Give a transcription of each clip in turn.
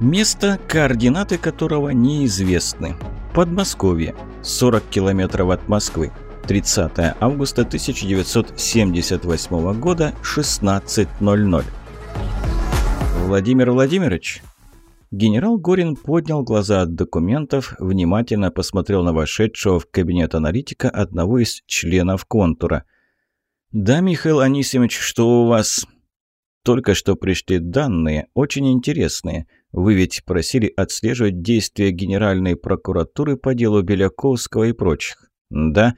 Место, координаты которого неизвестны. Подмосковье. 40 километров от Москвы. 30 августа 1978 года, 16.00. Владимир Владимирович? Генерал Горин поднял глаза от документов, внимательно посмотрел на вошедшего в кабинет аналитика одного из членов контура. «Да, Михаил Анисимович, что у вас?» «Только что пришли данные, очень интересные. Вы ведь просили отслеживать действия Генеральной прокуратуры по делу Беляковского и прочих». «Да».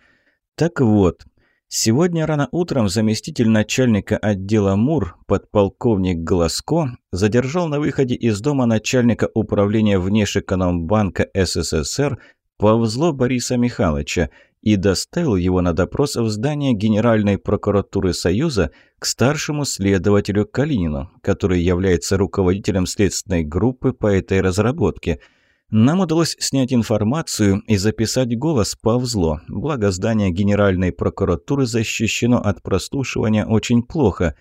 Так вот, сегодня рано утром заместитель начальника отдела МУР, подполковник Глазко, задержал на выходе из дома начальника управления Внешэкономбанка СССР Павзло Бориса Михайловича и доставил его на допрос в здание Генеральной прокуратуры Союза к старшему следователю Калинину, который является руководителем следственной группы по этой разработке – нам удалось снять информацию и записать голос Павзло, благо здание Генеральной прокуратуры защищено от прослушивания очень плохо.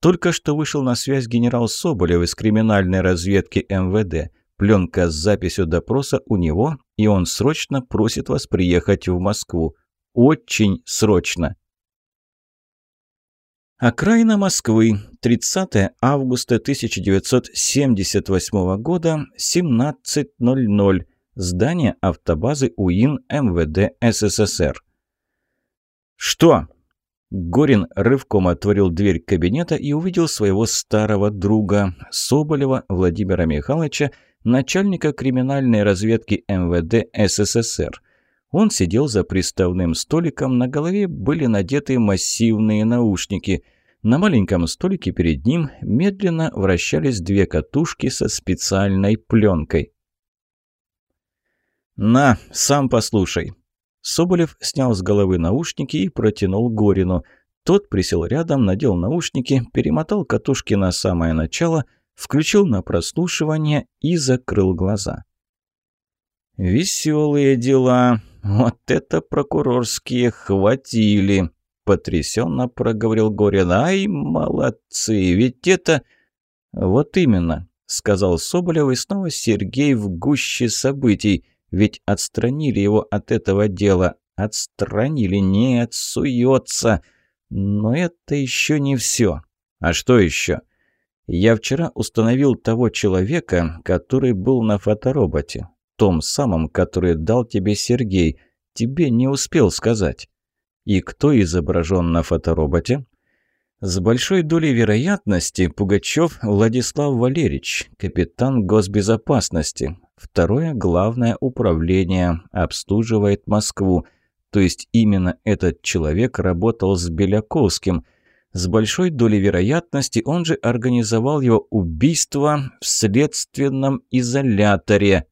Только что вышел на связь генерал Соболев из криминальной разведки МВД. Пленка с записью допроса у него, и он срочно просит вас приехать в Москву. Очень срочно. Окраина Москвы. 30 августа 1978 года, 17.00. Здание автобазы УИН МВД СССР. «Что?» Горин рывком отворил дверь кабинета и увидел своего старого друга, Соболева Владимира Михайловича, начальника криминальной разведки МВД СССР. Он сидел за приставным столиком, на голове были надеты массивные наушники. На маленьком столике перед ним медленно вращались две катушки со специальной пленкой. «На, сам послушай». Соболев снял с головы наушники и протянул Горину. Тот присел рядом, надел наушники, перемотал катушки на самое начало, включил на прослушивание и закрыл глаза. «Веселые дела», «Вот это прокурорские хватили!» — потрясенно проговорил Горин. «Ай, молодцы! Ведь это...» «Вот именно», — сказал Соболев, и снова Сергей в гуще событий. «Ведь отстранили его от этого дела. Отстранили, нет, суется. Но это еще не все. А что еще?» «Я вчера установил того человека, который был на фотороботе том самом, который дал тебе Сергей. Тебе не успел сказать. И кто изображен на фотороботе? С большой долей вероятности Пугачев Владислав Валерьевич, капитан госбезопасности. Второе главное управление обслуживает Москву. То есть именно этот человек работал с Беляковским. С большой долей вероятности он же организовал его убийство в следственном изоляторе.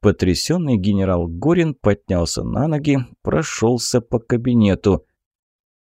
Потрясенный генерал Горин поднялся на ноги, прошелся по кабинету.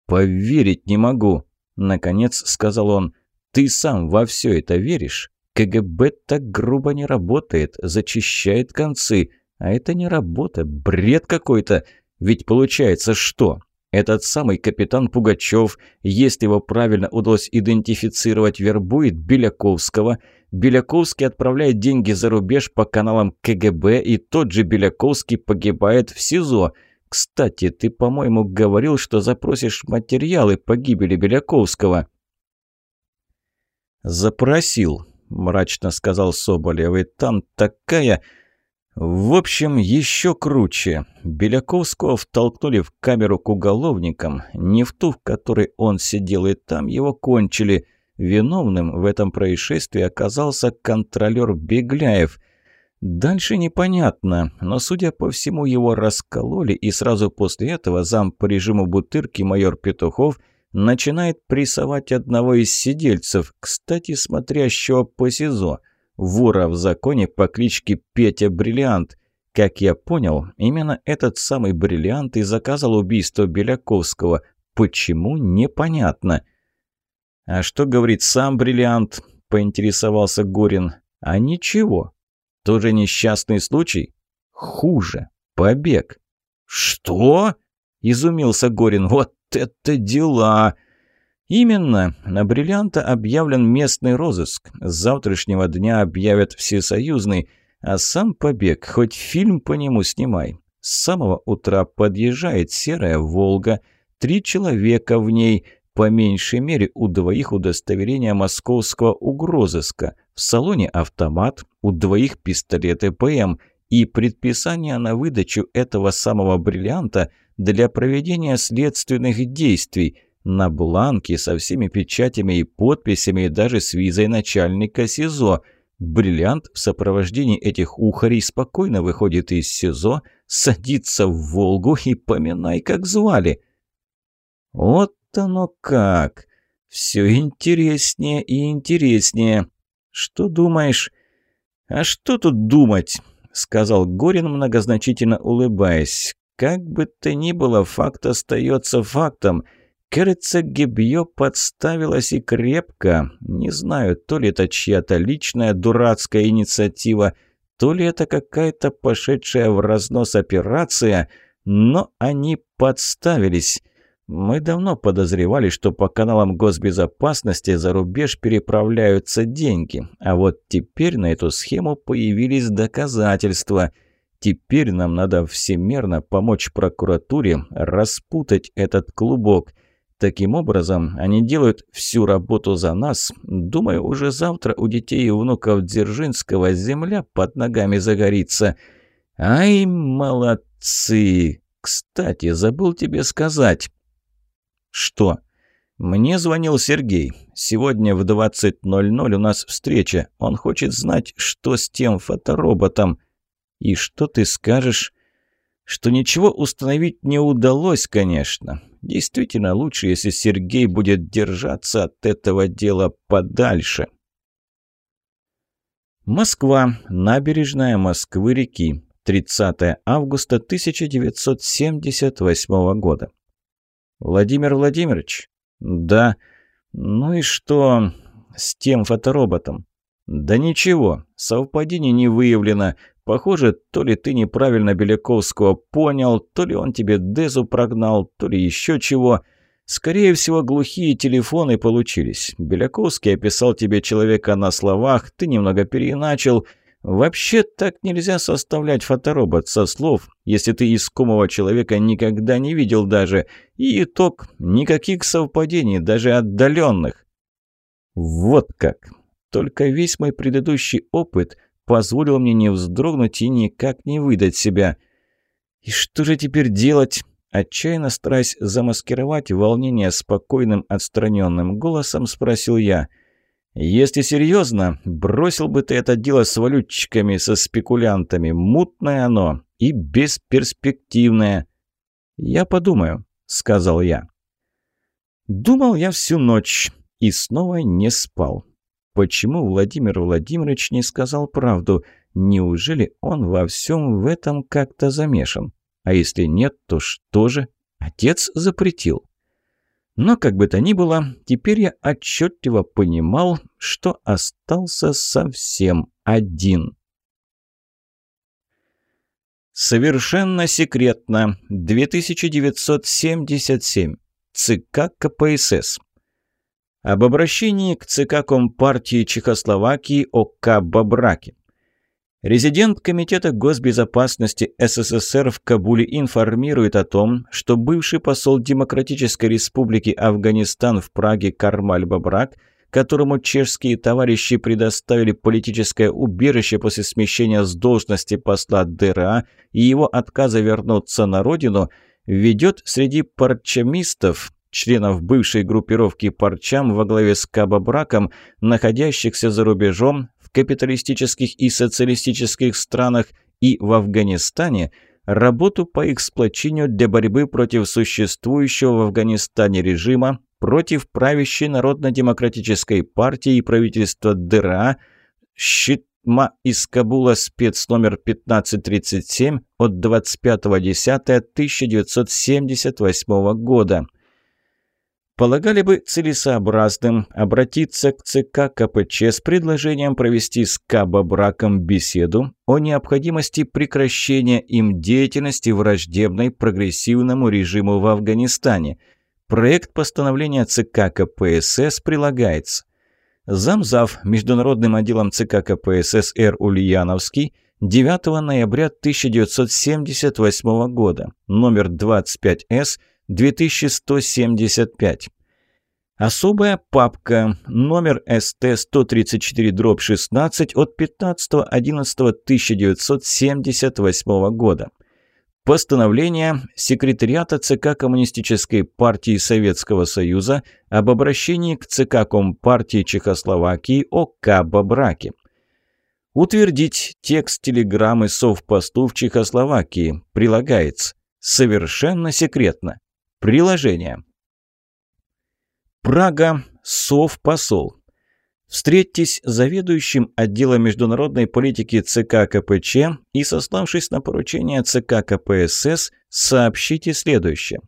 «Поверить не могу», — наконец сказал он. «Ты сам во все это веришь? КГБ так грубо не работает, зачищает концы. А это не работа, бред какой-то. Ведь получается что? Этот самый капитан Пугачев, если его правильно удалось идентифицировать, вербует Беляковского. Беляковский отправляет деньги за рубеж по каналам КГБ, и тот же Беляковский погибает в СИЗО. Кстати, ты, по-моему, говорил, что запросишь материалы по гибели Беляковского. «Запросил», – мрачно сказал Соболев, – «и там такая...» В общем, еще круче. Беляковского втолкнули в камеру к уголовникам, не в ту, в которой он сидел, и там его кончили. Виновным в этом происшествии оказался контролер Бегляев. Дальше непонятно, но, судя по всему, его раскололи, и сразу после этого зам по режиму Бутырки майор Петухов начинает прессовать одного из сидельцев, кстати, смотрящего по СИЗО – вора в законе по кличке Петя Бриллиант. Как я понял, именно этот самый Бриллиант и заказал убийство Беляковского. Почему, непонятно. «А что говорит сам Бриллиант?» – поинтересовался Горин. «А ничего. Тоже несчастный случай?» «Хуже. Побег». «Что?» – изумился Горин. «Вот это дела!» Именно, на бриллианта объявлен местный розыск. С завтрашнего дня объявят всесоюзный, а сам побег, хоть фильм по нему снимай. С самого утра подъезжает серая «Волга», три человека в ней, по меньшей мере у двоих удостоверения московского угрозыска, в салоне автомат, у двоих пистолеты ПМ и предписание на выдачу этого самого бриллианта для проведения следственных действий – на бланке со всеми печатями и подписями и даже с визой начальника СИЗО. Бриллиант в сопровождении этих ухарей спокойно выходит из СИЗО, садится в «Волгу» и поминай, как звали. Вот оно как! Все интереснее и интереснее. Что думаешь? А что тут думать? Сказал Горин, многозначительно улыбаясь. Как бы то ни было, факт остается фактом – Кажется, Гебьё подставилась и крепко. Не знаю, то ли это чья-то личная дурацкая инициатива, то ли это какая-то пошедшая в разнос операция, но они подставились. Мы давно подозревали, что по каналам госбезопасности за рубеж переправляются деньги, а вот теперь на эту схему появились доказательства. Теперь нам надо всемерно помочь прокуратуре распутать этот клубок – Таким образом, они делают всю работу за нас. Думаю, уже завтра у детей и внуков Дзержинского земля под ногами загорится. Ай, молодцы! Кстати, забыл тебе сказать. Что? Мне звонил Сергей. Сегодня в 20.00 у нас встреча. Он хочет знать, что с тем фотороботом. И что ты скажешь? Что ничего установить не удалось, конечно. Действительно лучше, если Сергей будет держаться от этого дела подальше. Москва. Набережная Москвы-реки. 30 августа 1978 года. Владимир Владимирович? Да. Ну и что с тем фотороботом? Да ничего, совпадений не выявлено. Похоже, то ли ты неправильно Беляковского понял, то ли он тебе Дезу прогнал, то ли еще чего. Скорее всего, глухие телефоны получились. Беляковский описал тебе человека на словах, ты немного переиначил. Вообще так нельзя составлять фоторобот со слов, если ты искомого человека никогда не видел даже. И итог – никаких совпадений, даже отдаленных. Вот как. Только весь мой предыдущий опыт – позволил мне не вздрогнуть и никак не выдать себя. «И что же теперь делать?» Отчаянно стараясь замаскировать волнение спокойным отстраненным голосом, спросил я. «Если серьезно, бросил бы ты это дело с валютчиками, со спекулянтами. Мутное оно и бесперспективное». «Я подумаю», — сказал я. Думал я всю ночь и снова не спал. Почему Владимир Владимирович не сказал правду? Неужели он во всем в этом как-то замешан? А если нет, то что же? Отец запретил. Но, как бы то ни было, теперь я отчетливо понимал, что остался совсем один. Совершенно секретно. 2977. ЦК КПСС. Об обращении к ЦК Компартии Чехословакии ОК Бабраке. Резидент Комитета госбезопасности СССР в Кабуле информирует о том, что бывший посол Демократической Республики Афганистан в Праге Кармаль Бабрак, которому чешские товарищи предоставили политическое убежище после смещения с должности посла ДРА и его отказа вернуться на родину, ведет среди парчамистов членов бывшей группировки «Парчам» во главе с Кабабраком, находящихся за рубежом в капиталистических и социалистических странах и в Афганистане, работу по их сплочению для борьбы против существующего в Афганистане режима, против правящей Народно-демократической партии и правительства ДРА, Щитма из Кабула спецномер 1537 от 25.10.1978 года – полагали бы целесообразным обратиться к ЦК КПЧ с предложением провести с Каба Браком беседу о необходимости прекращения им деятельности враждебной прогрессивному режиму в Афганистане. Проект постановления ЦК КПСС прилагается. Замзав Международным отделом ЦК КПСС Р. Ульяновский 9 ноября 1978 года, номер 25С, 2175. Особая папка, номер СТ-134-16 от 15.11.1978 года. Постановление Секретариата ЦК Коммунистической партии Советского Союза об обращении к ЦК Компартии Чехословакии о Кабо-браке. Утвердить текст телеграммы Совпосту в Чехословакии. Прилагается. Совершенно секретно. Приложение. Прага. Совпосол. Встретьтесь с заведующим отделом международной политики ЦК КПЧ и, сославшись на поручение ЦК КПСС, сообщите следующее.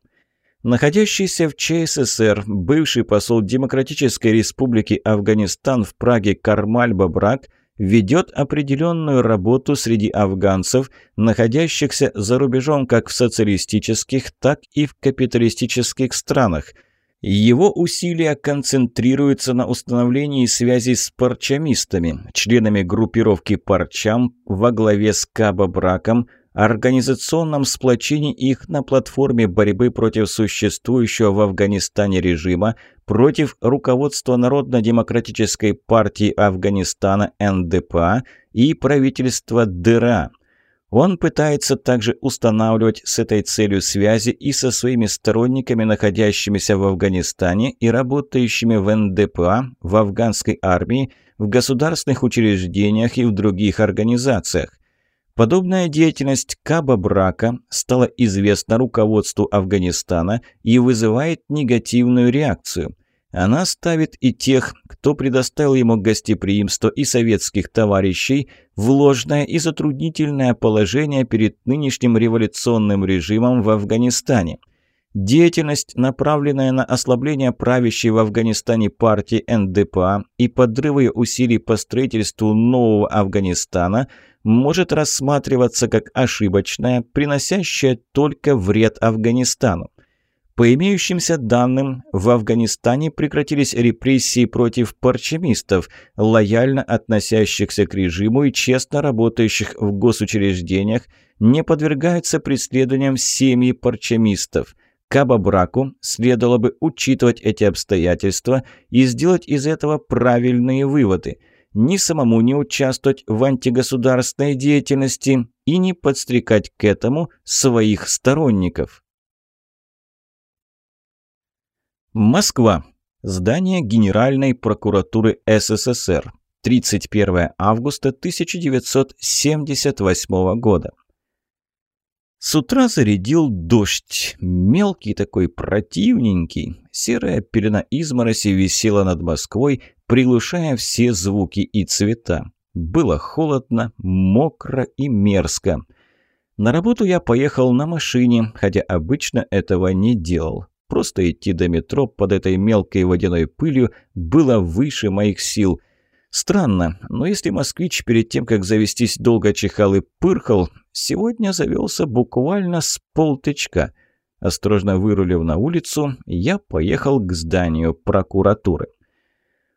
Находящийся в ЧССР бывший посол Демократической Республики Афганистан в Праге Кармаль Бабрак ведет определенную работу среди афганцев, находящихся за рубежом как в социалистических, так и в капиталистических странах – его усилия концентрируются на установлении связи с парчамистами, членами группировки «Парчам» во главе с Кабо Браком, организационном сплочении их на платформе борьбы против существующего в Афганистане режима, против руководства Народно-демократической партии Афганистана НДПА и правительства ДРА – он пытается также устанавливать с этой целью связи и со своими сторонниками, находящимися в Афганистане и работающими в НДПА, в афганской армии, в государственных учреждениях и в других организациях. Подобная деятельность Каба Брака стала известна руководству Афганистана и вызывает негативную реакцию – она ставит и тех, кто предоставил ему гостеприимство, и советских товарищей в ложное и затруднительное положение перед нынешним революционным режимом в Афганистане. Деятельность, направленная на ослабление правящей в Афганистане партии НДПА и подрывы усилий по строительству нового Афганистана, может рассматриваться как ошибочная, приносящая только вред Афганистану. По имеющимся данным, в Афганистане прекратились репрессии против парчемистов, лояльно относящихся к режиму и честно работающих в госучреждениях, не подвергаются преследованиям семьи парчемистов. Кабабраку следовало бы учитывать эти обстоятельства и сделать из этого правильные выводы. Ни самому не участвовать в антигосударственной деятельности и не подстрекать к этому своих сторонников. Москва. Здание Генеральной прокуратуры СССР. 31 августа 1978 года. С утра зарядил дождь. Мелкий такой, противненький. Серая пелена измороси висела над Москвой, приглушая все звуки и цвета. Было холодно, мокро и мерзко. На работу я поехал на машине, хотя обычно этого не делал. Просто идти до метро под этой мелкой водяной пылью было выше моих сил. Странно, но если москвич перед тем, как завестись, долго чихал и пырхал, сегодня завелся буквально с полтычка. Осторожно вырулив на улицу, я поехал к зданию прокуратуры.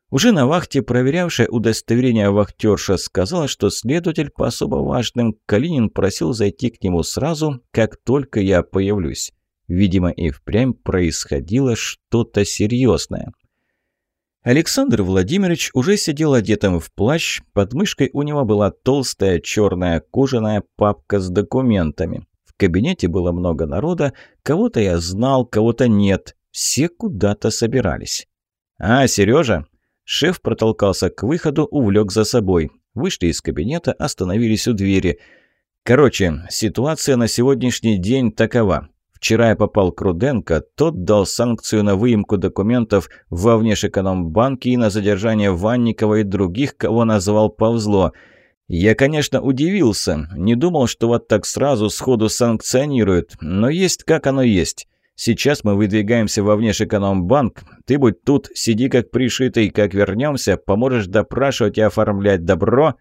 Уже на вахте проверявшая удостоверение вахтерша сказала, что следователь по особо важным Калинин просил зайти к нему сразу, как только я появлюсь. Видимо, и впрямь происходило что-то серьезное. Александр Владимирович уже сидел одетым в плащ, под мышкой у него была толстая черная кожаная папка с документами. В кабинете было много народа, кого-то я знал, кого-то нет, все куда-то собирались. «А, Сережа!» Шеф протолкался к выходу, увлек за собой. Вышли из кабинета, остановились у двери. «Короче, ситуация на сегодняшний день такова. Вчера я попал к Руденко, тот дал санкцию на выемку документов во Внешэкономбанке и на задержание Ванникова и других, кого назвал повзло. Я, конечно, удивился, не думал, что вот так сразу сходу санкционируют, но есть как оно есть. Сейчас мы выдвигаемся во Внешэкономбанк, ты будь тут, сиди как пришитый, как вернемся, поможешь допрашивать и оформлять добро.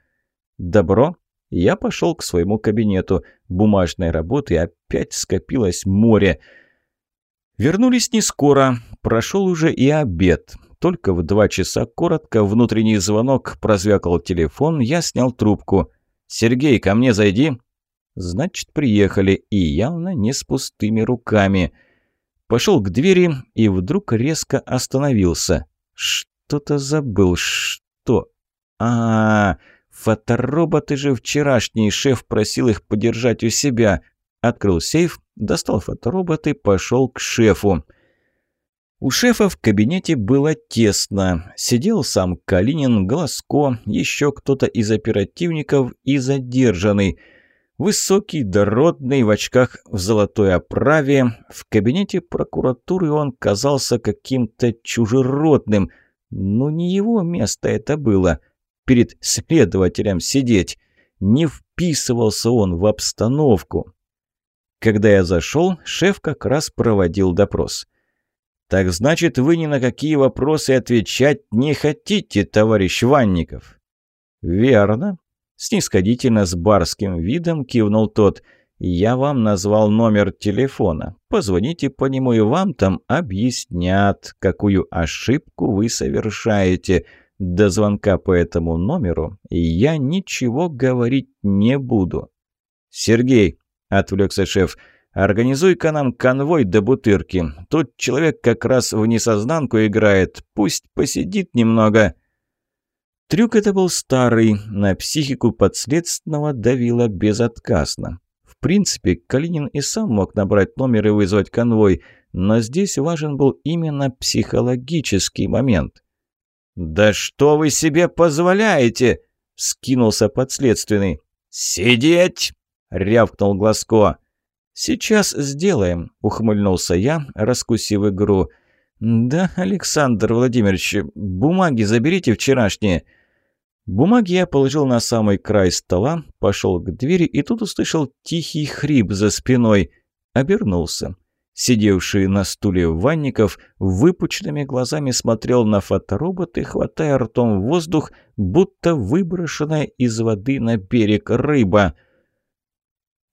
Добро? Я пошел к своему кабинету. Бумажной работы опять скопилось море. Вернулись не скоро, прошел уже и обед. Только в два часа коротко внутренний звонок прозвякал телефон, я снял трубку. «Сергей, ко мне зайди». Значит, приехали, и явно не с пустыми руками. Пошел к двери и вдруг резко остановился. Что-то забыл. Что? А, -а, -а фотороботы же вчерашний шеф просил их подержать у себя. Открыл сейф, достал фоторобот и пошел к шефу. У шефа в кабинете было тесно. Сидел сам Калинин, Голоско, еще кто-то из оперативников и задержанный. Высокий, дородный, в очках в золотой оправе. В кабинете прокуратуры он казался каким-то чужеродным. Но не его место это было. Перед следователем сидеть. Не вписывался он в обстановку. Когда я зашел, шеф как раз проводил допрос. «Так значит, вы ни на какие вопросы отвечать не хотите, товарищ Ванников?» «Верно», — снисходительно с барским видом кивнул тот. «Я вам назвал номер телефона. Позвоните по нему, и вам там объяснят, какую ошибку вы совершаете. До звонка по этому номеру я ничего говорить не буду». «Сергей», — отвлекся шеф, — Организуй-ка нам конвой до Бутырки. Тут человек как раз в несознанку играет. Пусть посидит немного». Трюк это был старый, на психику подследственного давило безотказно. В принципе, Калинин и сам мог набрать номер и вызвать конвой, но здесь важен был именно психологический момент. «Да что вы себе позволяете?» — скинулся подследственный. «Сидеть!» — рявкнул Глазко. «Сейчас сделаем», — ухмыльнулся я, раскусив игру. «Да, Александр Владимирович, бумаги заберите вчерашние». Бумаги я положил на самый край стола, пошел к двери и тут услышал тихий хрип за спиной. Обернулся. Сидевший на стуле Ванников выпученными глазами смотрел на фоторобот и, хватая ртом воздух, будто выброшенная из воды на берег рыба —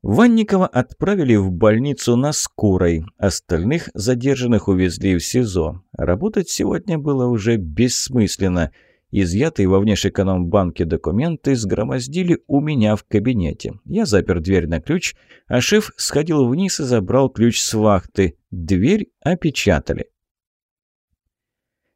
Ванникова отправили в больницу на скорой. Остальных задержанных увезли в СИЗО. Работать сегодня было уже бессмысленно. Изъятые во внешэкономбанке документы сгромоздили у меня в кабинете. Я запер дверь на ключ, а шеф сходил вниз и забрал ключ с вахты. Дверь опечатали.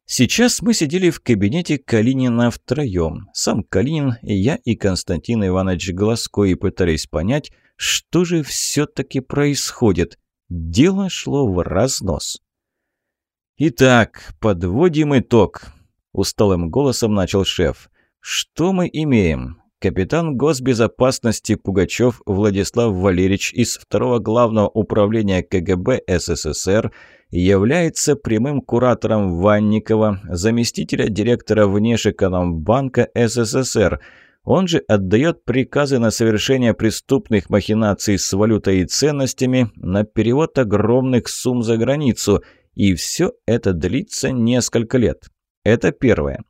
Сейчас мы сидели в кабинете Калинина втроем. Сам Калинин, я и Константин Иванович Глазко и пытались понять, что же все-таки происходит? Дело шло в разнос. «Итак, подводим итог», – усталым голосом начал шеф. «Что мы имеем? Капитан госбезопасности Пугачев Владислав Валерьевич из второго главного управления КГБ СССР является прямым куратором Ванникова, заместителя директора Внешэкономбанка СССР – он же отдает приказы на совершение преступных махинаций с валютой и ценностями, на перевод огромных сумм за границу. И все это длится несколько лет. Это первое.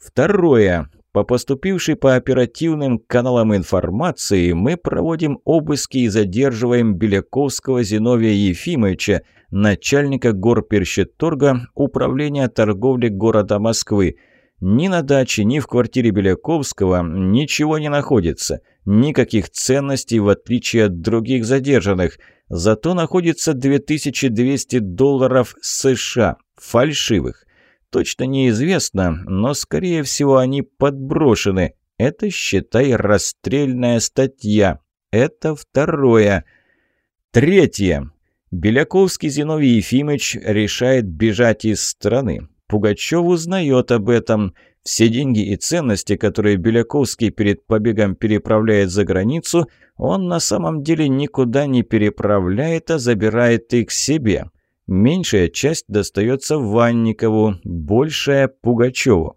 Второе. По поступившей по оперативным каналам информации мы проводим обыски и задерживаем Беляковского Зиновия Ефимовича, начальника горперщеторга Управления торговли города Москвы. Ни на даче, ни в квартире Беляковского ничего не находится. Никаких ценностей, в отличие от других задержанных. Зато находится 2200 долларов США, фальшивых. Точно неизвестно, но, скорее всего, они подброшены. Это, считай, расстрельная статья. Это второе. Третье. Беляковский Зиновий Ефимович решает бежать из страны. Пугачев узнает об этом. Все деньги и ценности, которые Беляковский перед побегом переправляет за границу, он на самом деле никуда не переправляет, а забирает их себе. Меньшая часть достается Ванникову, большая – Пугачеву.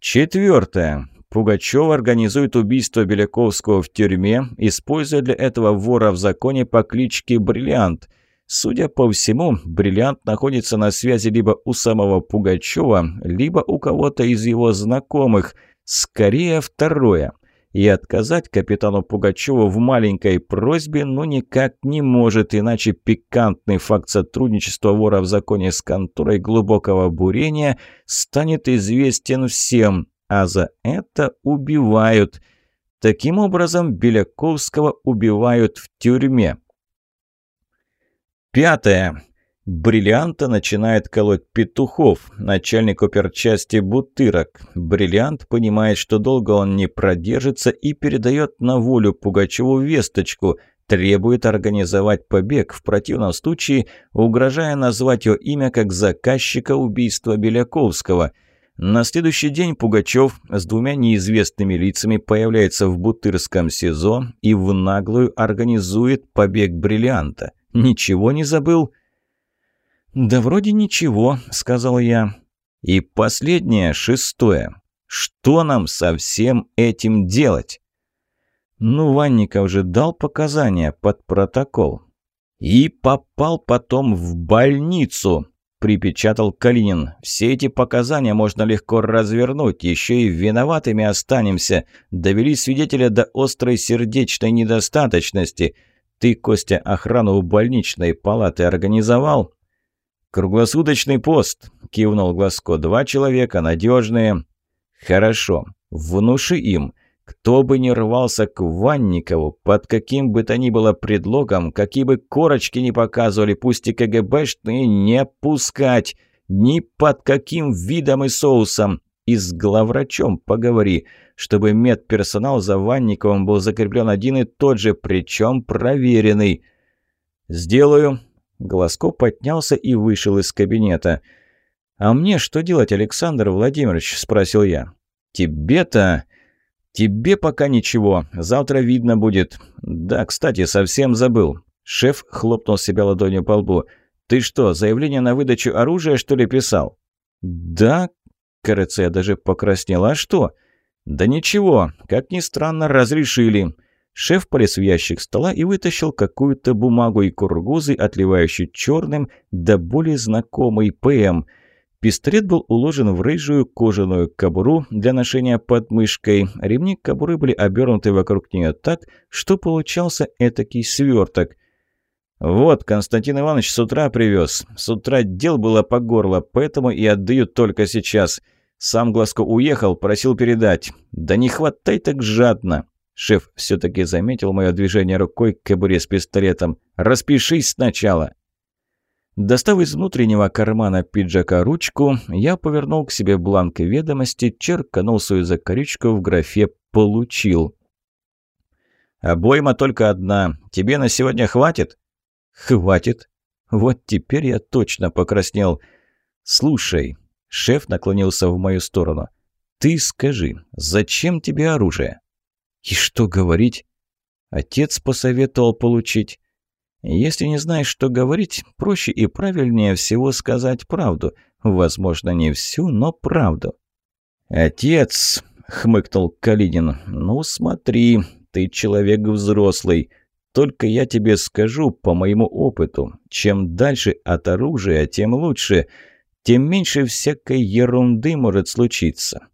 Четвертое. Пугачев организует убийство Беляковского в тюрьме, используя для этого вора в законе по кличке Бриллиант – Судя по всему, бриллиант находится на связи либо у самого Пугачева, либо у кого-то из его знакомых. Скорее второе. и отказать капитану Пугачеву в маленькой просьбе ну никак не может, иначе пикантный факт сотрудничества вора в законе с конторой глубокого бурения станет известен всем, а за это убивают. Таким образом, Беляковского убивают в тюрьме. Пятое. Бриллианта начинает колоть Петухов, начальник оперчасти Бутырок. Бриллиант понимает, что долго он не продержится и передает на волю Пугачеву весточку, требует организовать побег, в противном случае угрожая назвать его имя как заказчика убийства Беляковского. На следующий день Пугачев с двумя неизвестными лицами появляется в Бутырском СИЗО и в наглую организует побег Бриллианта. Ничего не забыл? «Да вроде ничего», — сказал я. «И последнее, шестое. Что нам со всем этим делать?» Ну, Ванников же дал показания под протокол. «И попал потом в больницу», — припечатал Калинин. «Все эти показания можно легко развернуть, еще и виноватыми останемся. Довели свидетеля до острой сердечной недостаточности. Ты, Костя, охрану у больничной палаты организовал?» «Круглосуточный пост», — кивнул Глазко. «Два человека, надежные». «Хорошо. Внуши им. Кто бы ни рвался к Ванникову, под каким бы то ни было предлогом, какие бы корочки ни показывали, пусть и КГБшные, не пускать. Ни под каким видом и соусом. И с главврачом поговори, чтобы медперсонал за Ванниковым был закреплен один и тот же, причем проверенный». «Сделаю», Глазко поднялся и вышел из кабинета. «А мне что делать, Александр Владимирович?» – спросил я. «Тебе-то...» «Тебе пока ничего. Завтра видно будет. Да, кстати, совсем забыл». Шеф хлопнул себя ладонью по лбу. «Ты что, заявление на выдачу оружия, что ли, писал?» «Да». Я даже покраснел. «А что?» «Да ничего. Как ни странно, разрешили». Шеф полез в ящик стола и вытащил какую-то бумагу и кургузы, отливающий черным, да более знакомый ПМ. Пистолет был уложен в рыжую кожаную кобуру для ношения под мышкой. Ремни кобуры были обернуты вокруг нее так, что получался этакий сверток. «Вот, Константин Иванович с утра привез. С утра дел было по горло, поэтому и отдаю только сейчас. Сам Глазко уехал, просил передать. Да не хватай так жадно!» Шеф все-таки заметил мое движение рукой к кобуре с пистолетом. «Распишись сначала!» Достав из внутреннего кармана пиджака ручку, я повернул к себе бланк ведомости, черканул свою закорючку в графе «Получил». «Обойма только одна. Тебе на сегодня хватит?» «Хватит. Вот теперь я точно покраснел. Слушай». Шеф наклонился в мою сторону. «Ты скажи, зачем тебе оружие?» И что говорить? Отец посоветовал получить. Если не знаешь, что говорить, проще и правильнее всего сказать правду. Возможно, не всю, но правду. «Отец!» — хмыкнул Калинин. «Ну, смотри, ты человек взрослый. Только я тебе скажу по моему опыту, чем дальше от оружия, тем лучше, тем меньше всякой ерунды может случиться.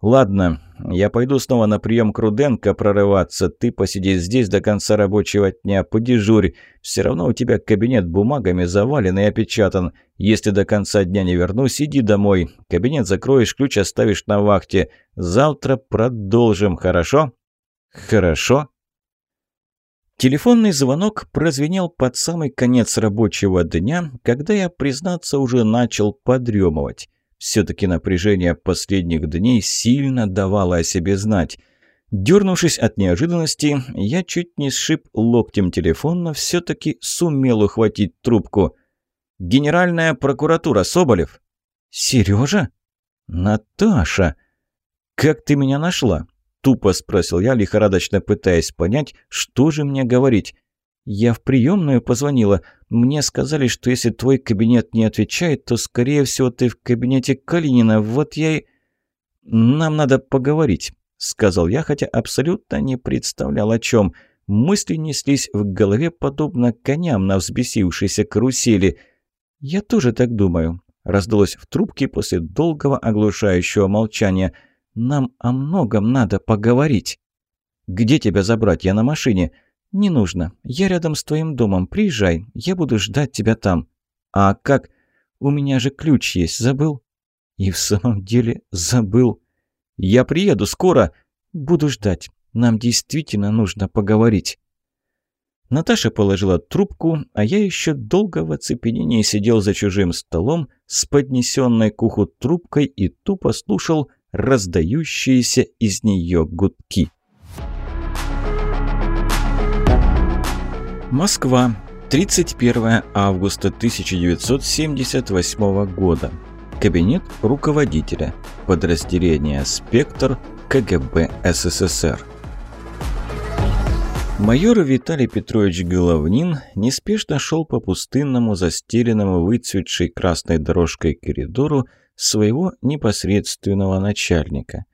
«Ладно, я пойду снова на прием к Руденко прорываться. Ты посиди здесь до конца рабочего дня, подежурь. Все равно у тебя кабинет бумагами завален и опечатан. Если до конца дня не вернусь, иди домой. Кабинет закроешь, ключ оставишь на вахте. Завтра продолжим, хорошо?» «Хорошо». Телефонный звонок прозвенел под самый конец рабочего дня, когда я, признаться, уже начал подремывать. Все-таки напряжение последних дней сильно давало о себе знать. Дернувшись от неожиданности, я чуть не сшиб локтем телефон, но все-таки сумел ухватить трубку. «Генеральная прокуратура, Соболев!» «Сережа? Наташа! Как ты меня нашла?» Тупо спросил я, лихорадочно пытаясь понять, что же мне говорить. «Я в приемную позвонила. Мне сказали, что если твой кабинет не отвечает, то, скорее всего, ты в кабинете Калинина. Вот я и...» «Нам надо поговорить», — сказал я, хотя абсолютно не представлял о чем. Мысли неслись в голове, подобно коням на взбесившейся карусели. «Я тоже так думаю», — раздалось в трубке после долгого оглушающего молчания. «Нам о многом надо поговорить». «Где тебя забрать? Я на машине». «Не нужно. Я рядом с твоим домом. Приезжай. Я буду ждать тебя там». «А как? У меня же ключ есть. Забыл?» «И в самом деле забыл». «Я приеду скоро. Буду ждать. Нам действительно нужно поговорить». Наташа положила трубку, а я еще долго в оцепенении сидел за чужим столом с поднесенной к уху трубкой и тупо слушал раздающиеся из нее гудки. Москва. 31 августа 1978 года. Кабинет руководителя. Подразделение «Спектр» КГБ СССР. Майор Виталий Петрович Головнин неспешно шел по пустынному, застеленному, выцветшей красной дорожкой коридору своего непосредственного начальника.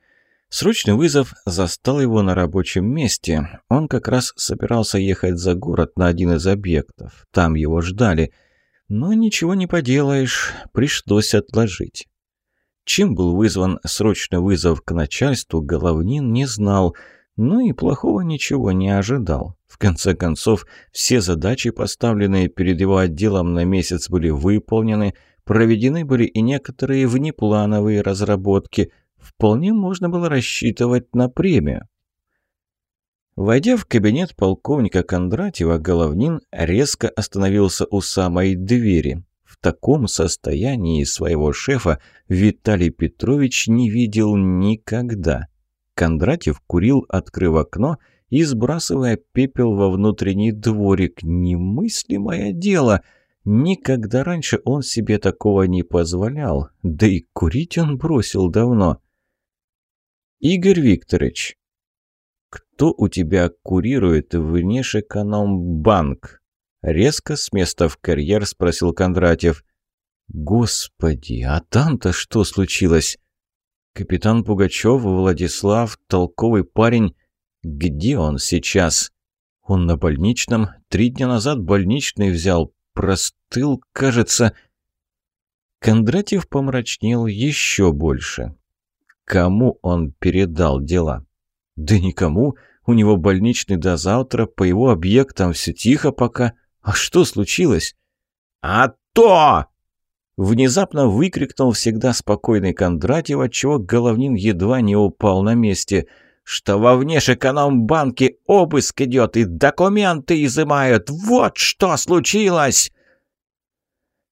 Срочный вызов застал его на рабочем месте. Он как раз собирался ехать за город на один из объектов. Там его ждали. Но ничего не поделаешь, пришлось отложить. Чем был вызван срочный вызов к начальству, Головнин не знал – но и плохого ничего не ожидал. В конце концов, все задачи, поставленные перед его отделом на месяц, были выполнены, проведены были и некоторые внеплановые разработки. Вполне можно было рассчитывать на премию. Войдя в кабинет полковника Кондратьева, Головнин резко остановился у самой двери. В таком состоянии своего шефа Виталий Петрович не видел никогда. Кондратьев курил, открыв окно и сбрасывая пепел во внутренний дворик. Немыслимое дело! Никогда раньше он себе такого не позволял, да и курить он бросил давно. «Игорь Викторович, кто у тебя курирует Внешэкономбанк?» Резко с места в карьер спросил Кондратьев. «Господи, а там-то что случилось?» Капитан Пугачев, Владислав, толковый парень. Где он сейчас? Он на больничном. Три дня назад больничный взял. Простыл, кажется. Кондратьев помрачнел еще больше. Кому он передал дела? Да никому. У него больничный до завтра, по его объектам все тихо пока. А что случилось? «А то!» Внезапно выкрикнул всегда спокойный Кондратьев, отчего Головнин едва не упал на месте. «Что во внешэкономбанке обыск идет и документы изымают! Вот что случилось!»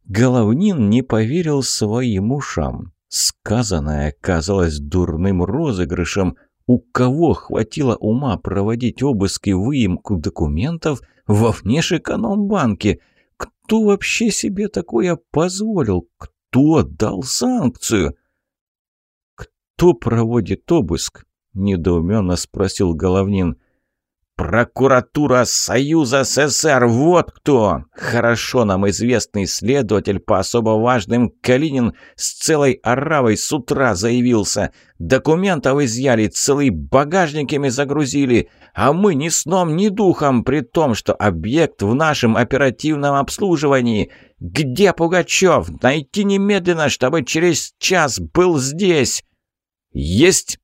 Головнин не поверил своим ушам. Сказанное казалось дурным розыгрышем. У кого хватило ума проводить обыск и выемку документов во внешэкономбанке? Кто вообще себе такое позволил? Кто дал санкцию? «Кто проводит обыск?» – недоуменно спросил Головнин. «Прокуратура Союза СССР, вот кто! Хорошо нам известный следователь по особо важным Калинин с целой оравой с утра заявился. Документов изъяли, целый багажниками загрузили, а мы ни сном, ни духом, при том, что объект в нашем оперативном обслуживании. Где Пугачев? Найти немедленно, чтобы через час был здесь!» «Есть!»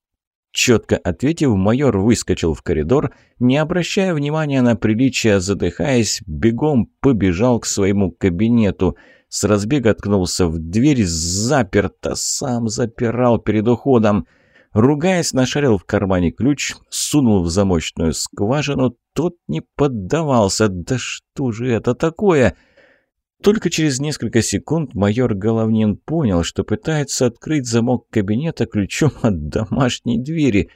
Четко ответив, майор выскочил в коридор, не обращая внимания на приличие, задыхаясь, бегом побежал к своему кабинету. С разбега ткнулся в дверь, заперто, сам запирал перед уходом. Ругаясь, нашарил в кармане ключ, сунул в замочную скважину, тот не поддавался. «Да что же это такое?» Только через несколько секунд майор Головнин понял, что пытается открыть замок кабинета ключом от домашней двери.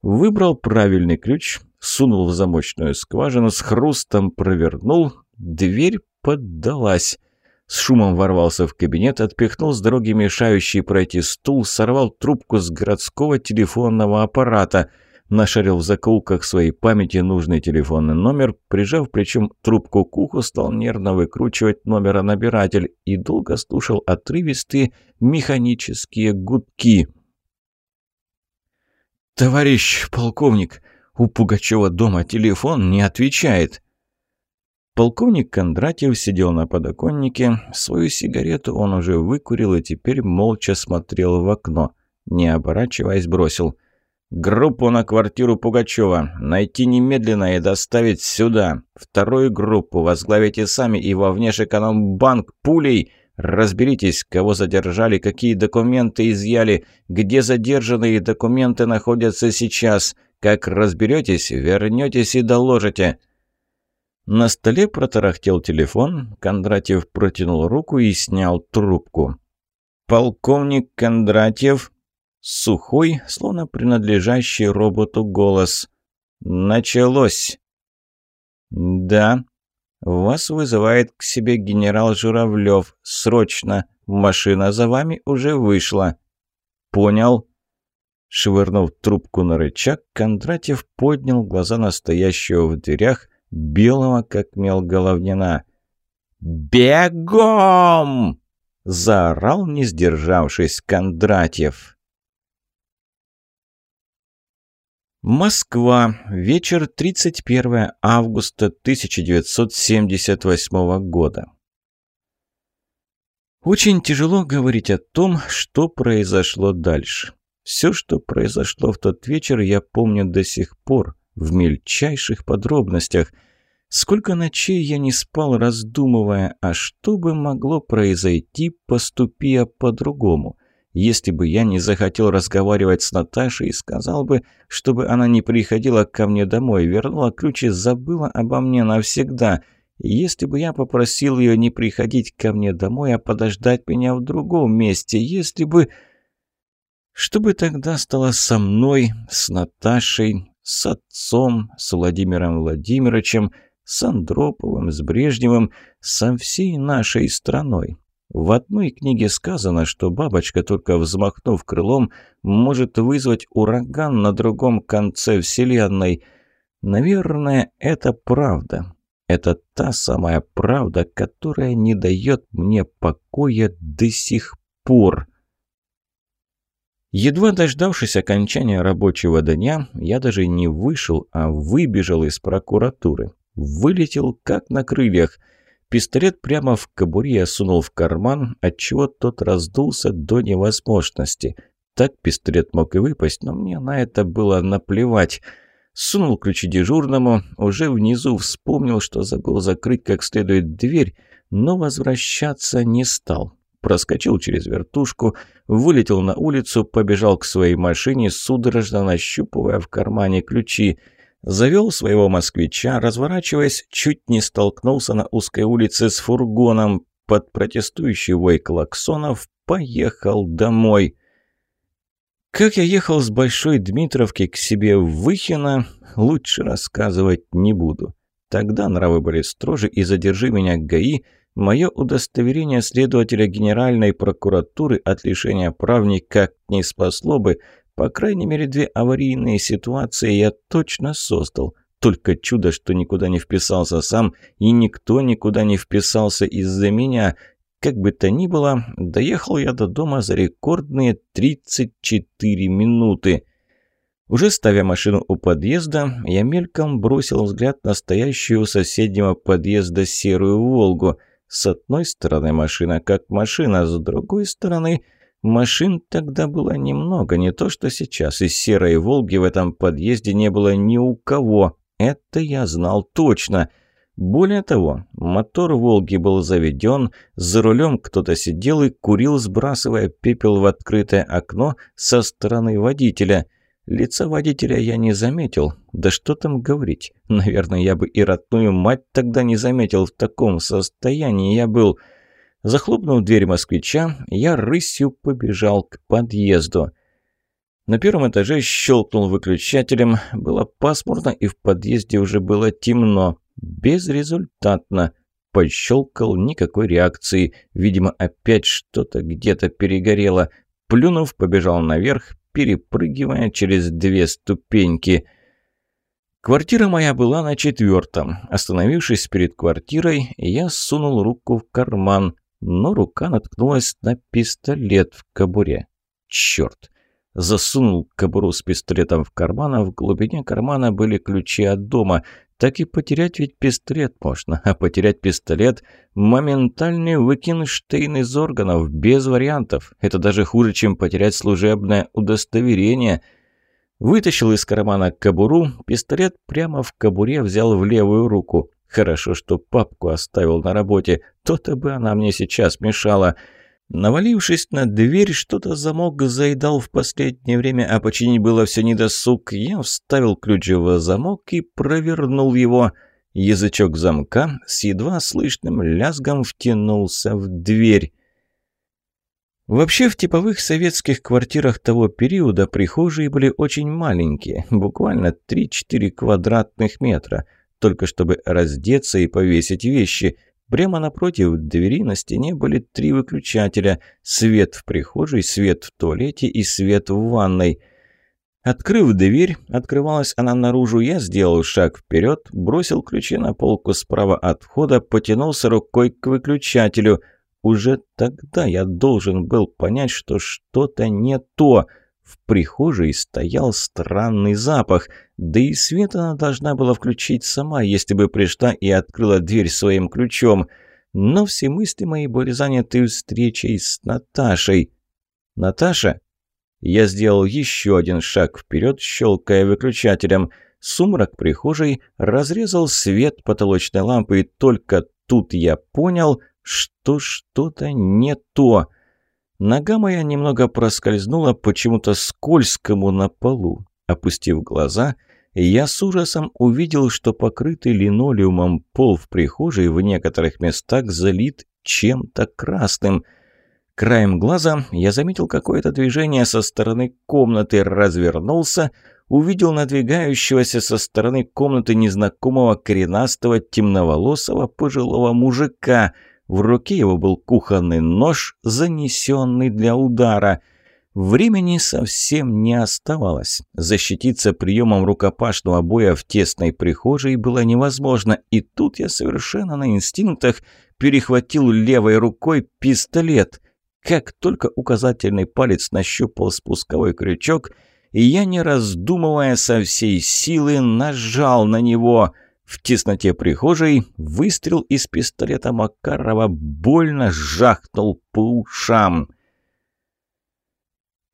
Выбрал правильный ключ, сунул в замочную скважину, с хрустом провернул, дверь поддалась. С шумом ворвался в кабинет, отпихнул с дороги мешающий пройти стул, сорвал трубку с городского телефонного аппарата — нашарил в закоулках своей памяти нужный телефонный номер, прижав причем трубку к уху, стал нервно выкручивать номера-набиратель и долго слушал отрывистые механические гудки. «Товарищ полковник, у Пугачева дома телефон не отвечает». Полковник Кондратьев сидел на подоконнике. Свою сигарету он уже выкурил и теперь молча смотрел в окно. Не оборачиваясь, бросил. Группу на квартиру Пугачева. Найти немедленно и доставить сюда. Вторую группу возглавите сами и во внешэкономбанк пулей. Разберитесь, кого задержали, какие документы изъяли, где задержанные документы находятся сейчас. Как разберетесь, вернетесь и доложите». На столе протарахтел телефон, Кондратьев протянул руку и снял трубку. «Полковник Кондратьев», сухой, словно принадлежащий роботу голос. «Началось!» «Да. Вас вызывает к себе генерал Журавлев. Срочно. Машина за вами уже вышла». «Понял». Швырнув трубку на рычаг, Кондратьев поднял глаза настоящего в дверях, белого как мел головнина. «Бегом!» – заорал, не сдержавшись, Кондратьев. Москва. Вечер 31 августа 1978 года. Очень тяжело говорить о том, что произошло дальше. Все, что произошло в тот вечер, я помню до сих пор, в мельчайших подробностях. Сколько ночей я не спал, раздумывая, а что бы могло произойти, поступия по-другому – если бы я не захотел разговаривать с Наташей сказал бы, чтобы она не приходила ко мне домой, вернула ключ и забыла обо мне навсегда. Если бы я попросил ее не приходить ко мне домой, а подождать меня в другом месте, если бы... Что бы тогда стало со мной, с Наташей, с отцом, с Владимиром Владимировичем, с Андроповым, с Брежневым, со всей нашей страной? В одной книге сказано, что бабочка, только взмахнув крылом, может вызвать ураган на другом конце Вселенной. Наверное, это правда. Это та самая правда, которая не дает мне покоя до сих пор. Едва дождавшись окончания рабочего дня, я даже не вышел, а выбежал из прокуратуры. Вылетел как на крыльях – Пистолет прямо в кобуре я сунул в карман, отчего тот раздулся до невозможности. Так пистолет мог и выпасть, но мне на это было наплевать. Сунул ключи дежурному, уже внизу вспомнил, что забыл закрыть как следует дверь, но возвращаться не стал. Проскочил через вертушку, вылетел на улицу, побежал к своей машине, судорожно нащупывая в кармане ключи – Завел своего москвича, разворачиваясь, чуть не столкнулся на узкой улице с фургоном. Под протестующий вой клаксонов поехал домой. Как я ехал с Большой Дмитровки к себе в Выхино, лучше рассказывать не буду. Тогда нравы были строже, и задержи меня ГАИ, мое удостоверение следователя Генеральной прокуратуры от лишения прав никак не спасло бы, по крайней мере, две аварийные ситуации я точно создал. Только чудо, что никуда не вписался сам, и никто никуда не вписался из-за меня. Как бы то ни было, доехал я до дома за рекордные 34 минуты. Уже ставя машину у подъезда, я мельком бросил взгляд на стоящую у соседнего подъезда серую «Волгу». С одной стороны машина как машина, с другой стороны – Машин тогда было немного, не то что сейчас. Из серой «Волги» в этом подъезде не было ни у кого. Это я знал точно. Более того, мотор «Волги» был заведен, за рулем кто-то сидел и курил, сбрасывая пепел в открытое окно со стороны водителя. Лица водителя я не заметил. Да что там говорить. Наверное, я бы и родную мать тогда не заметил в таком состоянии я был... Захлопнув дверь москвича, я рысью побежал к подъезду. На первом этаже щелкнул выключателем. Было пасмурно, и в подъезде уже было темно. Безрезультатно. Пощелкал никакой реакции. Видимо, опять что-то где-то перегорело. Плюнув, побежал наверх, перепрыгивая через две ступеньки. Квартира моя была на четвертом. Остановившись перед квартирой, я сунул руку в карман но рука наткнулась на пистолет в кобуре. Черт! Засунул кобуру с пистолетом в карман, а в глубине кармана были ключи от дома. Так и потерять ведь пистолет можно, а потерять пистолет – моментальный выкин Штейн из органов, без вариантов. Это даже хуже, чем потерять служебное удостоверение. Вытащил из кармана кобуру, пистолет прямо в кобуре взял в левую руку. Хорошо, что папку оставил на работе, то-то бы она мне сейчас мешала. Навалившись на дверь, что-то замок заедал в последнее время, а починить было все недосуг. Я вставил ключ в замок и провернул его. Язычок замка с едва слышным лязгом втянулся в дверь. Вообще, в типовых советских квартирах того периода прихожие были очень маленькие, буквально 3-4 квадратных метра, только чтобы раздеться и повесить вещи. Прямо напротив двери на стене были три выключателя – свет в прихожей, свет в туалете и свет в ванной. Открыв дверь, открывалась она наружу, я сделал шаг вперед, бросил ключи на полку справа от входа, потянулся рукой к выключателю – уже тогда я должен был понять, что что-то не то. В прихожей стоял странный запах, да и свет она должна была включить сама, если бы пришла и открыла дверь своим ключом. Но все мысли мои были заняты встречей с Наташей. «Наташа?» Я сделал еще один шаг вперед, щелкая выключателем. Сумрак прихожей разрезал свет потолочной лампы, и только тут я понял, что что-то не то. Нога моя немного проскользнула почему-то скользкому на полу. Опустив глаза, я с ужасом увидел, что покрытый линолеумом пол в прихожей в некоторых местах залит чем-то красным. Краем глаза я заметил какое-то движение со стороны комнаты, развернулся, увидел надвигающегося со стороны комнаты незнакомого коренастого темноволосого пожилого мужика — в руке его был кухонный нож, занесенный для удара. Времени совсем не оставалось. Защититься приемом рукопашного боя в тесной прихожей было невозможно, и тут я совершенно на инстинктах перехватил левой рукой пистолет. Как только указательный палец нащупал спусковой крючок, я, не раздумывая со всей силы, нажал на него — в тесноте прихожей выстрел из пистолета Макарова больно жахнул по ушам.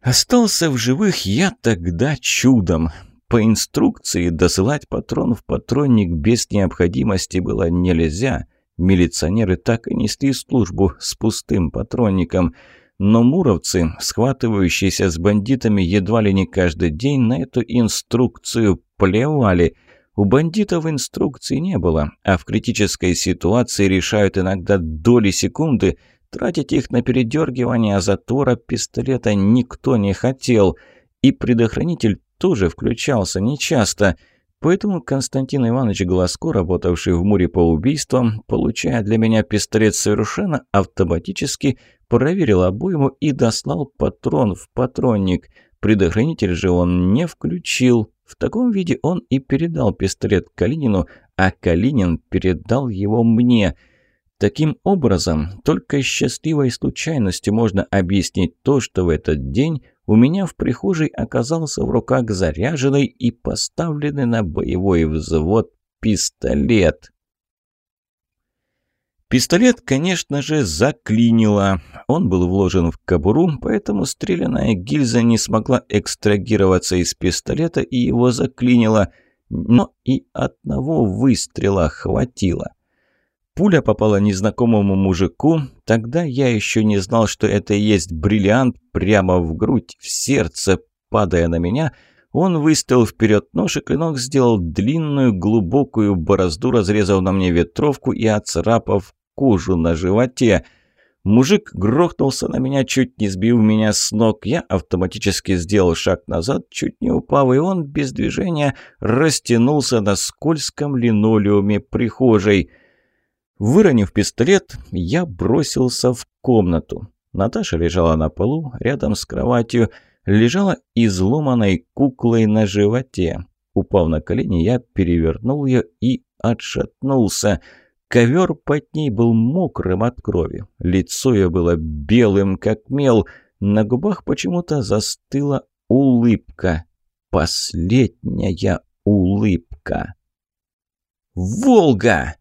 Остался в живых я тогда чудом. По инструкции досылать патрон в патронник без необходимости было нельзя. Милиционеры так и несли службу с пустым патронником. Но муровцы, схватывающиеся с бандитами едва ли не каждый день, на эту инструкцию плевали – у бандитов инструкций не было, а в критической ситуации решают иногда доли секунды. Тратить их на передергивание затвора пистолета никто не хотел. И предохранитель тоже включался нечасто. Поэтому Константин Иванович Глазко, работавший в Муре по убийствам, получая для меня пистолет совершенно автоматически, проверил обойму и дослал патрон в патронник. Предохранитель же он не включил. В таком виде он и передал пистолет Калинину, а Калинин передал его мне. Таким образом, только счастливой случайностью можно объяснить то, что в этот день у меня в прихожей оказался в руках заряженный и поставленный на боевой взвод пистолет. Пистолет, конечно же, заклинило. Он был вложен в кобуру, поэтому стрелянная гильза не смогла экстрагироваться из пистолета и его заклинило. Но и одного выстрела хватило. Пуля попала незнакомому мужику. Тогда я еще не знал, что это и есть бриллиант прямо в грудь, в сердце, падая на меня – он выставил вперед нож, и клинок сделал длинную глубокую борозду, разрезав на мне ветровку и оцарапав кожу на животе. Мужик грохнулся на меня, чуть не сбив меня с ног. Я автоматически сделал шаг назад, чуть не упав, и он без движения растянулся на скользком линолеуме прихожей. Выронив пистолет, я бросился в комнату. Наташа лежала на полу, рядом с кроватью, лежала изломанной куклой на животе. Упав на колени, я перевернул ее и отшатнулся – Ковер под ней был мокрым от крови. Лицо ее было белым, как мел. На губах почему-то застыла улыбка. Последняя улыбка. «Волга!»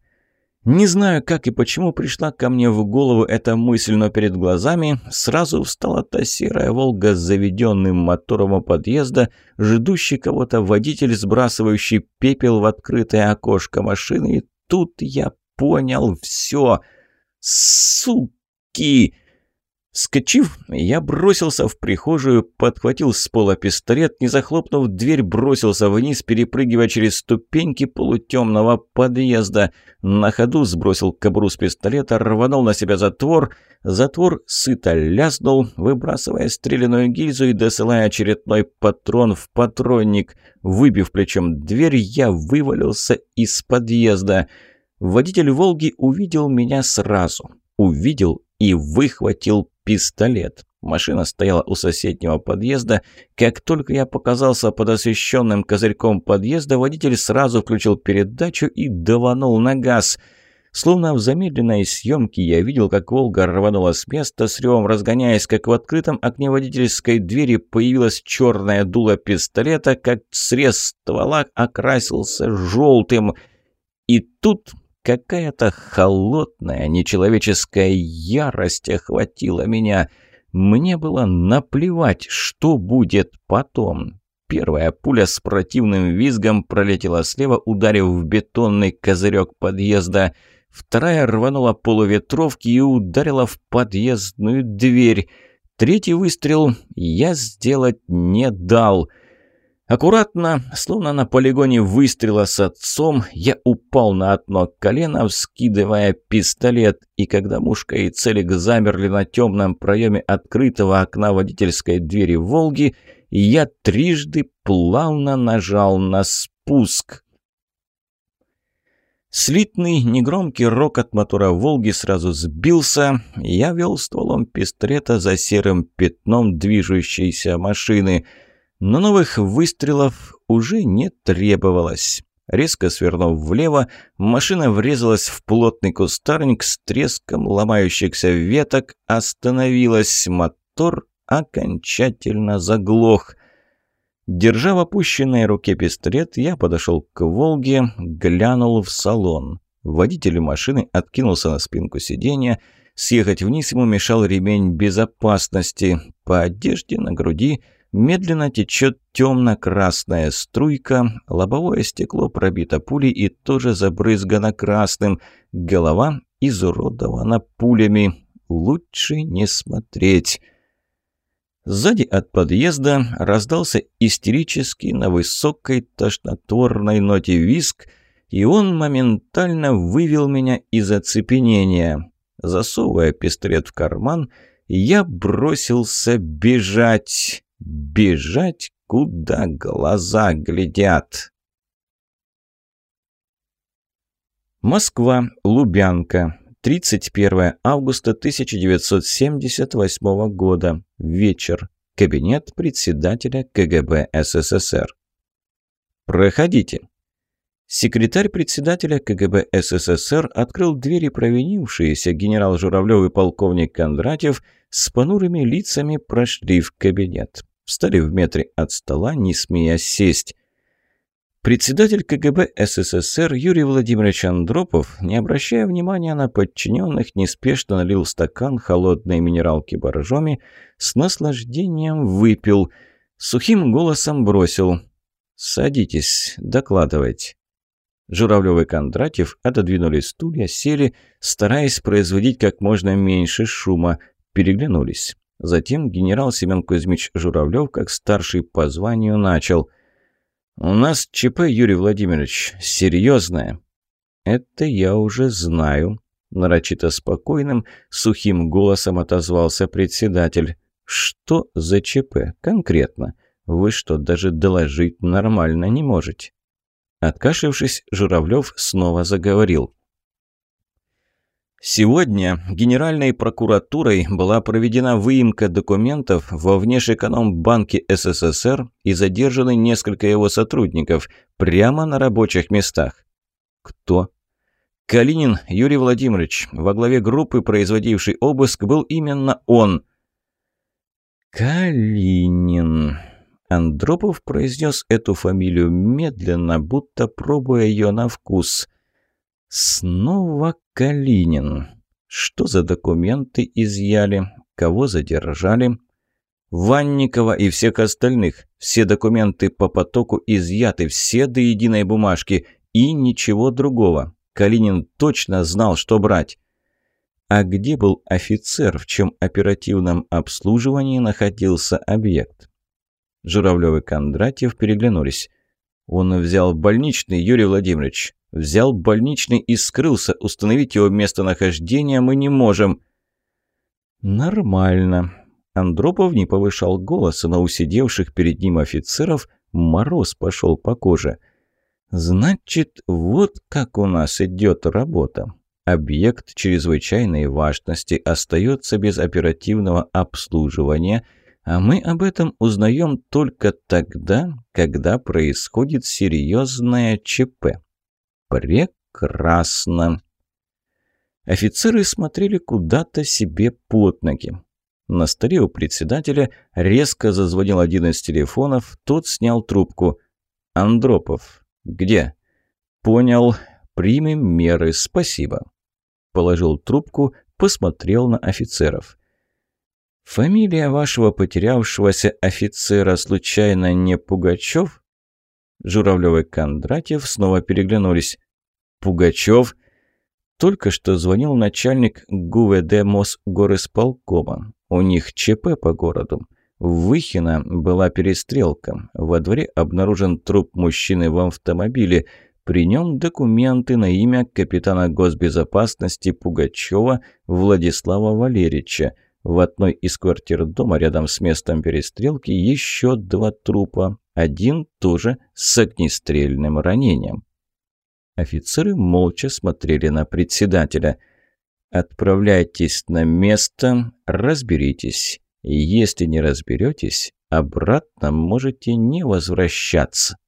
Не знаю, как и почему пришла ко мне в голову эта мысль, но перед глазами сразу встала та серая «Волга» с заведенным мотором у подъезда, ждущий кого-то водитель, сбрасывающий пепел в открытое окошко машины. И тут я понял все. Суки! Скочив, я бросился в прихожую, подхватил с пола пистолет, не захлопнув дверь, бросился вниз, перепрыгивая через ступеньки полутемного подъезда. На ходу сбросил кобру с пистолета, рванул на себя затвор. Затвор сыто лязнул, выбрасывая стреляную гильзу и досылая очередной патрон в патронник. Выбив плечом дверь, я вывалился из подъезда. Водитель «Волги» увидел меня сразу. Увидел и выхватил пистолет. Машина стояла у соседнего подъезда. Как только я показался под освещенным козырьком подъезда, водитель сразу включил передачу и даванул на газ. Словно в замедленной съемке я видел, как «Волга» рванула с места, с ревом разгоняясь, как в открытом окне водительской двери появилась черная дуло пистолета, как срез ствола окрасился желтым. И тут Какая-то холодная, нечеловеческая ярость охватила меня. Мне было наплевать, что будет потом. Первая пуля с противным визгом пролетела слева, ударив в бетонный козырек подъезда. Вторая рванула полуветровки и ударила в подъездную дверь. Третий выстрел я сделать не дал — Аккуратно, словно на полигоне выстрела с отцом, я упал на одно колено, вскидывая пистолет, и когда мушка и целик замерли на темном проеме открытого окна водительской двери «Волги», я трижды плавно нажал на спуск. Слитный, негромкий рокот мотора «Волги» сразу сбился. Я вел стволом пистолета за серым пятном движущейся машины – но новых выстрелов уже не требовалось. Резко свернув влево, машина врезалась в плотный кустарник с треском ломающихся веток, остановилась. Мотор окончательно заглох. Держа в опущенной руке пистолет, я подошел к «Волге», глянул в салон. Водитель машины откинулся на спинку сиденья. Съехать вниз ему мешал ремень безопасности. По одежде на груди – Медленно течет темно-красная струйка, лобовое стекло пробито пулей и тоже забрызгано красным, голова изуродована пулями. Лучше не смотреть. Сзади от подъезда раздался истерический на высокой тошнотворной ноте виск, и он моментально вывел меня из оцепенения. Засовывая пистолет в карман, я бросился бежать. Бежать, куда глаза глядят. Москва, Лубянка, 31 августа 1978 года. Вечер. Кабинет председателя КГБ СССР. «Проходите». Секретарь председателя КГБ СССР открыл двери провинившиеся генерал Журавлев и полковник Кондратьев с понурыми лицами прошли в кабинет встали в метре от стола, не смея сесть. Председатель КГБ СССР Юрий Владимирович Андропов, не обращая внимания на подчиненных, неспешно налил стакан холодной минералки боржоми, с наслаждением выпил, сухим голосом бросил «Садитесь, докладывайте». Журавлев и Кондратьев отодвинули стулья, сели, стараясь производить как можно меньше шума, переглянулись. Затем генерал Семен Кузьмич Журавлев, как старший по званию, начал. «У нас ЧП, Юрий Владимирович, серьезное». «Это я уже знаю», — нарочито спокойным, сухим голосом отозвался председатель. «Что за ЧП конкретно? Вы что, даже доложить нормально не можете?» Откашлившись, Журавлев снова заговорил. Сегодня Генеральной прокуратурой была проведена выемка документов во Внешэкономбанке СССР и задержаны несколько его сотрудников прямо на рабочих местах. Кто? Калинин Юрий Владимирович. Во главе группы, производившей обыск, был именно он. Калинин. Андропов произнес эту фамилию медленно, будто пробуя ее на вкус – Снова Калинин. Что за документы изъяли? Кого задержали? Ванникова и всех остальных. Все документы по потоку изъяты, все до единой бумажки. И ничего другого. Калинин точно знал, что брать. А где был офицер, в чем оперативном обслуживании находился объект? Журавлёв и Кондратьев переглянулись. Он взял больничный, Юрий Владимирович. Взял больничный и скрылся. Установить его местонахождение мы не можем. Нормально. Андропов не повышал голоса, но у сидевших перед ним офицеров мороз пошел по коже. «Значит, вот как у нас идет работа. Объект чрезвычайной важности остается без оперативного обслуживания, а мы об этом узнаем только тогда, когда происходит серьезное ЧП. Прекрасно!» Офицеры смотрели куда-то себе под ноги. На столе у председателя резко зазвонил один из телефонов, тот снял трубку. «Андропов. Где?» «Понял. Примем меры. Спасибо». Положил трубку, посмотрел на офицеров. «Фамилия вашего потерявшегося офицера случайно не Пугачев?» Журавлёв и Кондратьев снова переглянулись. «Пугачев?» Только что звонил начальник ГУВД Мосгорисполкома. У них ЧП по городу. В Выхино была перестрелка. Во дворе обнаружен труп мужчины в автомобиле. При нем документы на имя капитана госбезопасности Пугачева Владислава Валерьевича. В одной из квартир дома рядом с местом перестрелки еще два трупа. Один тоже с огнестрельным ранением. Офицеры молча смотрели на председателя – Отправляйтесь на место, разберитесь. Если не разберетесь, обратно можете не возвращаться.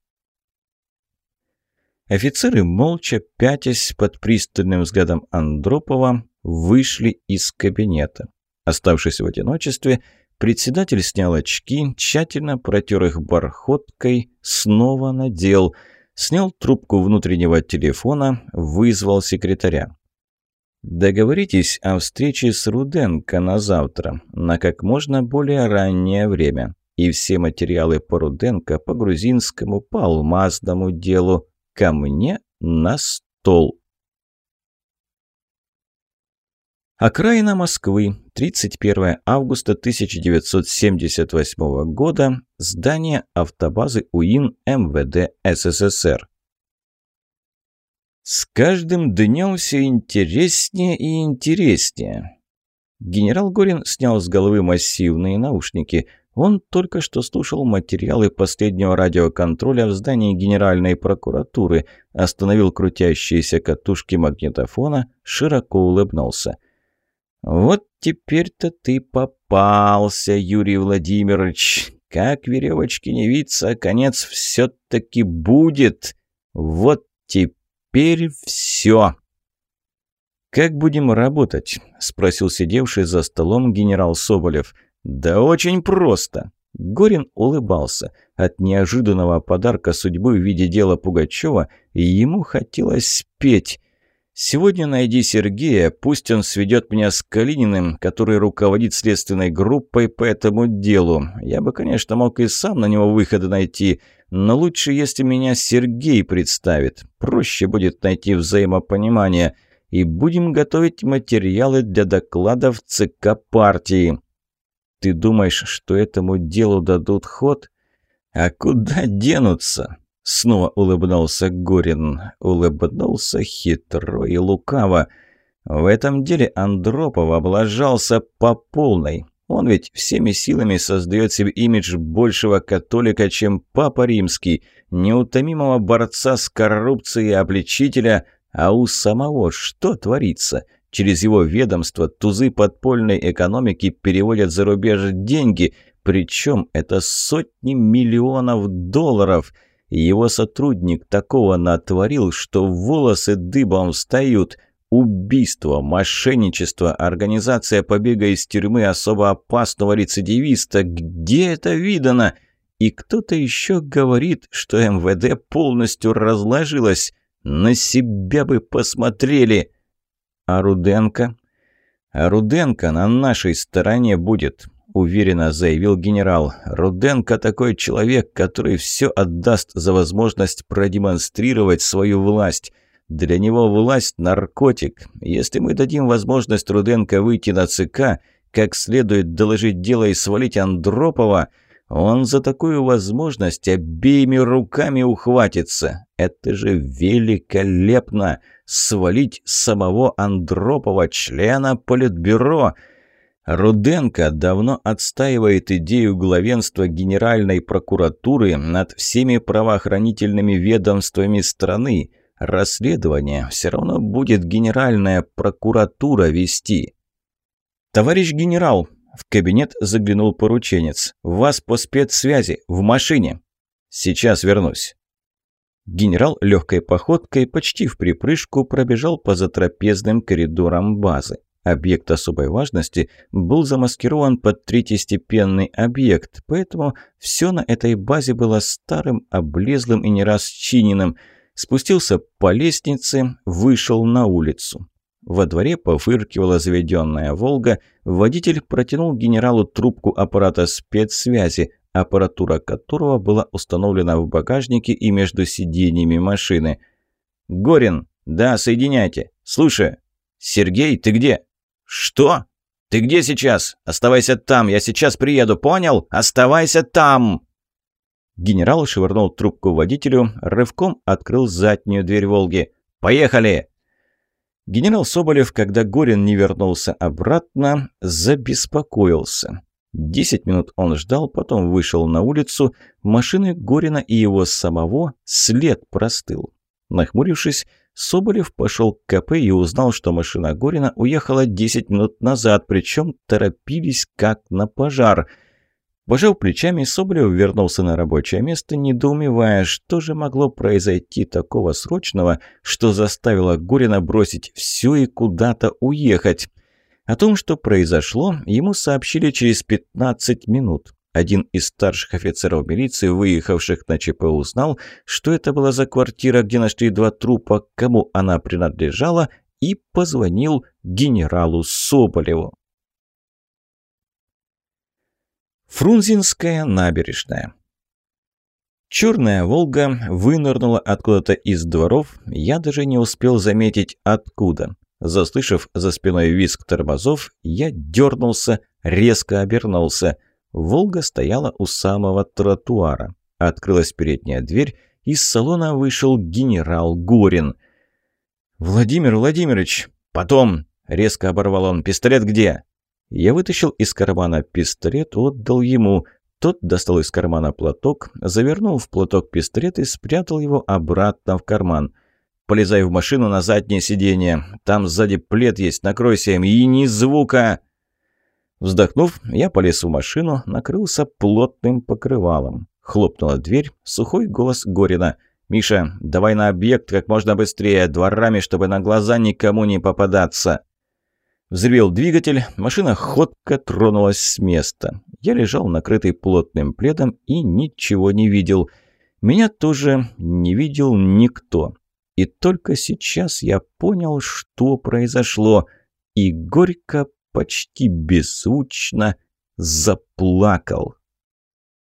Офицеры, молча пятясь под пристальным взглядом Андропова, вышли из кабинета. Оставшись в одиночестве, председатель снял очки, тщательно протер их бархоткой, снова надел, снял трубку внутреннего телефона, вызвал секретаря. Договоритесь о встрече с Руденко на завтра, на как можно более раннее время. И все материалы по Руденко, по грузинскому, по алмазному делу ко мне на стол. Окраина Москвы, 31 августа 1978 года, здание автобазы УИН МВД СССР. С каждым днем все интереснее и интереснее. Генерал Горин снял с головы массивные наушники. Он только что слушал материалы последнего радиоконтроля в здании Генеральной прокуратуры, остановил крутящиеся катушки магнитофона, широко улыбнулся. «Вот теперь-то ты попался, Юрий Владимирович. Как веревочки не виться, конец все-таки будет. Вот теперь...» все. «Как будем работать?» – спросил сидевший за столом генерал Соболев. «Да очень просто». Горин улыбался. От неожиданного подарка судьбы в виде дела Пугачева ему хотелось петь. «Сегодня найди Сергея, пусть он сведет меня с Калининым, который руководит следственной группой по этому делу. Я бы, конечно, мог и сам на него выхода найти, но лучше, если меня Сергей представит. Проще будет найти взаимопонимание. И будем готовить материалы для докладов ЦК партии. Ты думаешь, что этому делу дадут ход? А куда денутся? Снова улыбнулся Горин. Улыбнулся хитро и лукаво. В этом деле Андропов облажался по полной. Он ведь всеми силами создает себе имидж большего католика, чем Папа Римский, неутомимого борца с коррупцией и обличителя, а у самого что творится? Через его ведомство тузы подпольной экономики переводят за рубеж деньги, причем это сотни миллионов долларов. Его сотрудник такого натворил, что волосы дыбом встают – Убийство, мошенничество, организация побега из тюрьмы особо опасного рецидивиста. Где это видано? И кто-то еще говорит, что МВД полностью разложилось. На себя бы посмотрели!» «А Руденко?» «А Руденко на нашей стороне будет», – уверенно заявил генерал. «Руденко такой человек, который все отдаст за возможность продемонстрировать свою власть». Для него власть – наркотик. Если мы дадим возможность Руденко выйти на ЦК, как следует доложить дело и свалить Андропова, он за такую возможность обеими руками ухватится. Это же великолепно! Свалить самого Андропова, члена Политбюро – Руденко давно отстаивает идею главенства Генеральной прокуратуры над всеми правоохранительными ведомствами страны – Расследование все равно будет генеральная прокуратура вести. «Товарищ генерал!» – в кабинет заглянул порученец. «Вас по спецсвязи, в машине!» «Сейчас вернусь!» Генерал легкой походкой почти в припрыжку пробежал по затрапезным коридорам базы. Объект особой важности был замаскирован под третьестепенный объект, поэтому все на этой базе было старым, облезлым и не расчиненным – спустился по лестнице, вышел на улицу. Во дворе пофыркивала заведенная «Волга», водитель протянул генералу трубку аппарата спецсвязи, аппаратура которого была установлена в багажнике и между сиденьями машины. «Горин, да, соединяйте. Слушай, Сергей, ты где?» «Что? Ты где сейчас? Оставайся там, я сейчас приеду, понял? Оставайся там!» Генерал швырнул трубку водителю, рывком открыл заднюю дверь «Волги». «Поехали!» Генерал Соболев, когда Горин не вернулся обратно, забеспокоился. Десять минут он ждал, потом вышел на улицу. Машины Горина и его самого след простыл. Нахмурившись, Соболев пошел к КП и узнал, что машина Горина уехала 10 минут назад, причем торопились как на пожар – Пожав плечами, Соболев вернулся на рабочее место, недоумевая, что же могло произойти такого срочного, что заставило Горина бросить все и куда-то уехать. О том, что произошло, ему сообщили через 15 минут. Один из старших офицеров милиции, выехавших на ЧП, узнал, что это была за квартира, где нашли два трупа, кому она принадлежала, и позвонил генералу Соболеву. Фрунзенская набережная. Черная «Волга» вынырнула откуда-то из дворов, я даже не успел заметить откуда. Заслышав за спиной визг тормозов, я дернулся, резко обернулся. «Волга» стояла у самого тротуара. Открылась передняя дверь, из салона вышел генерал Горин. «Владимир Владимирович, потом!» — резко оборвал он. «Пистолет где?» Я вытащил из кармана пистолет, отдал ему. Тот достал из кармана платок, завернул в платок пистолет и спрятал его обратно в карман. «Полезай в машину на заднее сиденье. Там сзади плед есть, накройся им. И ни звука!» Вздохнув, я полез в машину, накрылся плотным покрывалом. Хлопнула дверь, сухой голос Горина. «Миша, давай на объект как можно быстрее, дворами, чтобы на глаза никому не попадаться!» Взревел двигатель, машина ходко тронулась с места. Я лежал накрытый плотным пледом и ничего не видел. Меня тоже не видел никто. И только сейчас я понял, что произошло. И горько, почти беззвучно заплакал.